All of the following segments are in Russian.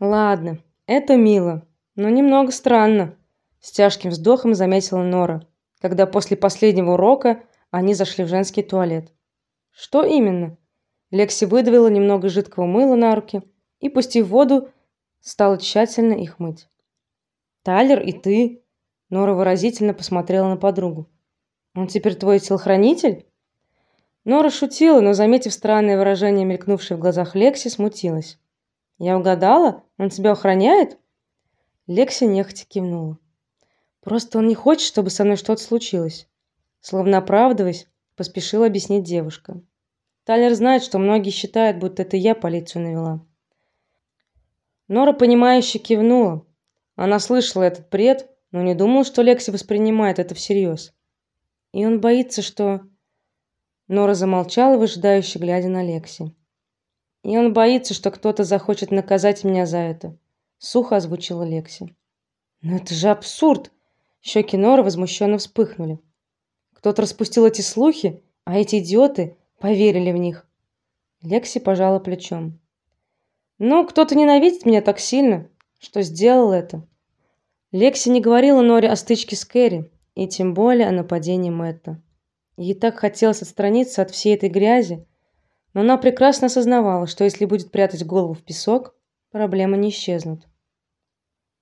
Ладно, это мило, но немного странно, с тяжким вздохом заметила Нора, когда после последнего урока они зашли в женский туалет. Что именно? Лекси выдавила немного жидкого мыла на руки и, пустив воду, стала тщательно их мыть. Тайлер и ты? Нора выразительно посмотрела на подругу. Он теперь твой телохранитель? Нора шутила, но заметив странное выражение, мелькнувшее в глазах Лекси, смутилась. Я угадала? Он тебя охраняет? Лекси нехотя кивнула. Просто он не хочет, чтобы со мной что-то случилось. Словно оправдываясь, поспешила объяснить девушка. Тайлер знает, что многие считают, будто это я полицию навела. Нора понимающе кивнула. Она слышала этот бред, но не думала, что Лекси воспринимает это всерьез. И он боится, что Нора замолчала, выжидающе глядя на Лекси. И он боится, что кто-то захочет наказать меня за это, сухо озвучила Лекси. Но это же абсурд. Щеки Норы возмущенно вспыхнули. Кто-то распустил эти слухи, а эти идиоты поверили в них. Лекси пожала плечом. Ну, кто-то ненавидит меня так сильно, что сделал это. Лекси не говорила Норе о стычке с Кэрри, и тем более о нападении Мэтта. Ей так хотелось отстраниться от всей этой грязи, но она прекрасно осознавала, что если будет прятать голову в песок, проблемы не исчезнут.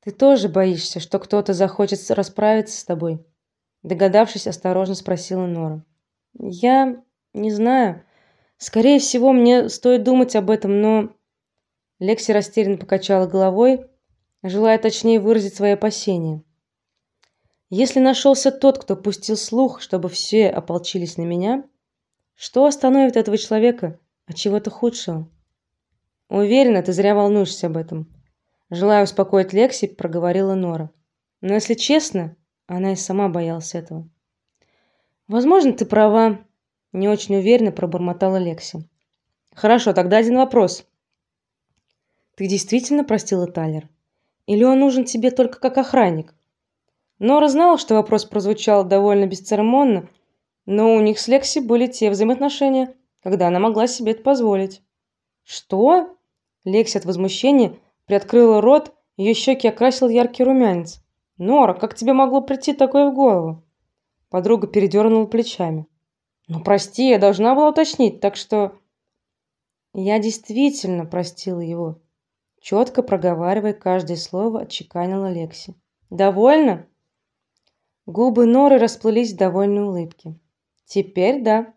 Ты тоже боишься, что кто-то захочет расправиться с тобой? догадавшись, осторожно спросила Нора. Я не знаю. Скорее всего, мне стоит думать об этом, но Лекси растерянно покачала головой, желая точнее выразить свои опасения. Если нашелся тот, кто пустил слух, чтобы все ополчились на меня, что остановит этого человека от чего-то худшего? Уверена, ты зря волнуешься об этом. Желая успокоить Лекси, проговорила Нора. Но если честно, она и сама боялась этого. Возможно, ты права, не очень уверенно пробормотала Лекси. Хорошо, тогда один вопрос. Ты действительно простила Тайлер? Или он нужен тебе только как охранник? Нора знала, что вопрос прозвучал довольно бесцеремонно, но у них с Лекси были те взаимоотношения, когда она могла себе это позволить. Что? Лекси от возмущения приоткрыла рот, ее щеки окрасил яркий румянец. Нора, как тебе могло прийти такое в голову? Подруга передернула плечами. Ну прости, я должна была уточнить, так что я действительно простила его. Четко проговаривая каждое слово, отчеканила Лекси. Довольно? Губы Норы расплылись в довольной улыбке. Теперь да.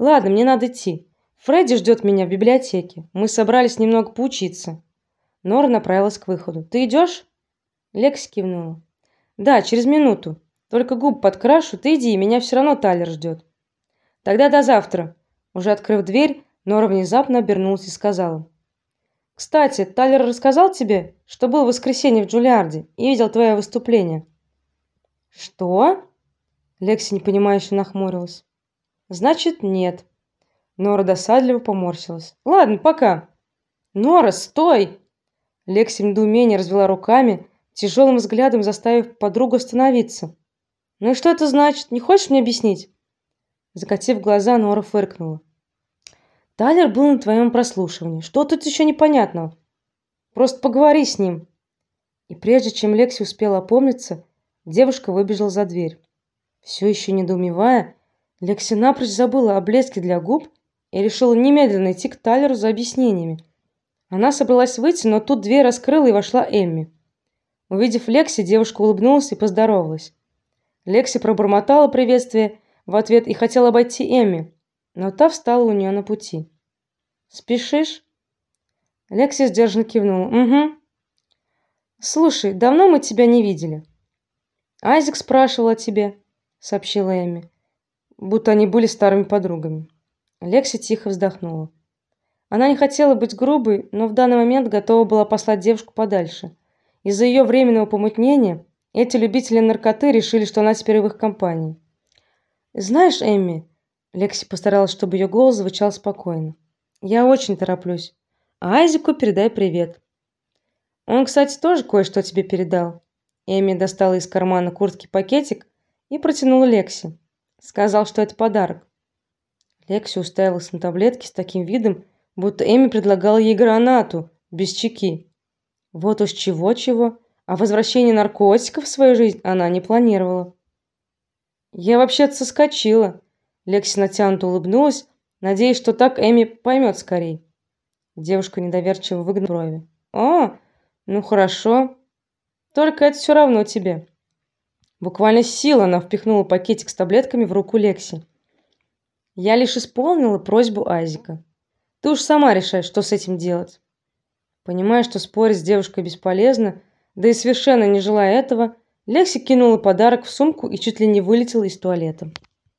Ладно, мне надо идти. Фредди ждет меня в библиотеке. Мы собрались немного поучиться. Нора направилась к выходу. Ты идешь? Лекси кивнула. Да, через минуту. Только губ подкрашу. Ты иди, меня все равно Тайлер ждет. Тогда до завтра. Уже открыв дверь, Нора внезапно обернулась и сказала: "Кстати, Тайлер рассказал тебе, что был в воскресенье в Джулиарде и видел твое выступление?" Что? Лекси непонимающе нахмурилась. Значит, нет. Нора досадливо поморщилась. Ладно, пока. Нора, стой! Лекси в недоумении развела руками, тяжелым взглядом заставив подругу остановиться. Ну и что это значит? Не хочешь мне объяснить? Закатив глаза, Нора фыркнула. Тайлер был на твоем прослушивании. Что тут еще непонятного? Просто поговори с ним. И прежде чем Лекси успела опомниться, девушка выбежала за дверь. Все еще недоумевая, Лекси напрочь забыла о блеске для губ и решила немедленно идти к Тайлеру за объяснениями. Она собралась выйти, но тут дверь раскрыла и вошла Эмми. Увидев Лекси, девушка улыбнулась и поздоровалась. Лекси пробормотала приветствие в ответ и хотела обойти Эмми, но та встала у нее на пути. Спешишь? Лекси сдержанно кивнула. Угу. Слушай, давно мы тебя не видели. Айзек спрашивал о тебе, сообщила Эми, будто они были старыми подругами. Лекси тихо вздохнула. Она не хотела быть грубой, но в данный момент готова была послать девушку подальше. Из-за ее временного помутнения эти любители наркоты решили, что она теперь в их компании. Знаешь, Эмми, Лекси постаралась, чтобы ее голос звучал спокойно. Я очень тороплюсь. А Айзеку передай привет. Он, кстати, тоже кое-что тебе передал. Эми достала из кармана куртки пакетик и протянула Лекси. Сказал, что это подарок. Лекси уставилась на таблетки с таким видом, будто Эми предлагала ей гранату без чеки. Вот уж чего-чего, а возвращение наркотиков в свою жизнь она не планировала. Я вообще-то соскочила. Лекси натянуто улыбнулась, надеясь, что так Эми поймет скорей. Девушка недоверчиво выгнула брови. «О, ну хорошо. Только это все равно тебе». Буквально сила она впихнула пакетик с таблетками в руку Лекси. «Я лишь исполнила просьбу Азика. Ты уж сама решай, что с этим делать». Понимая, что спорить с девушкой бесполезно, да и совершенно не желая этого, Лекси кинула подарок в сумку и чуть ли не вылетела из туалета.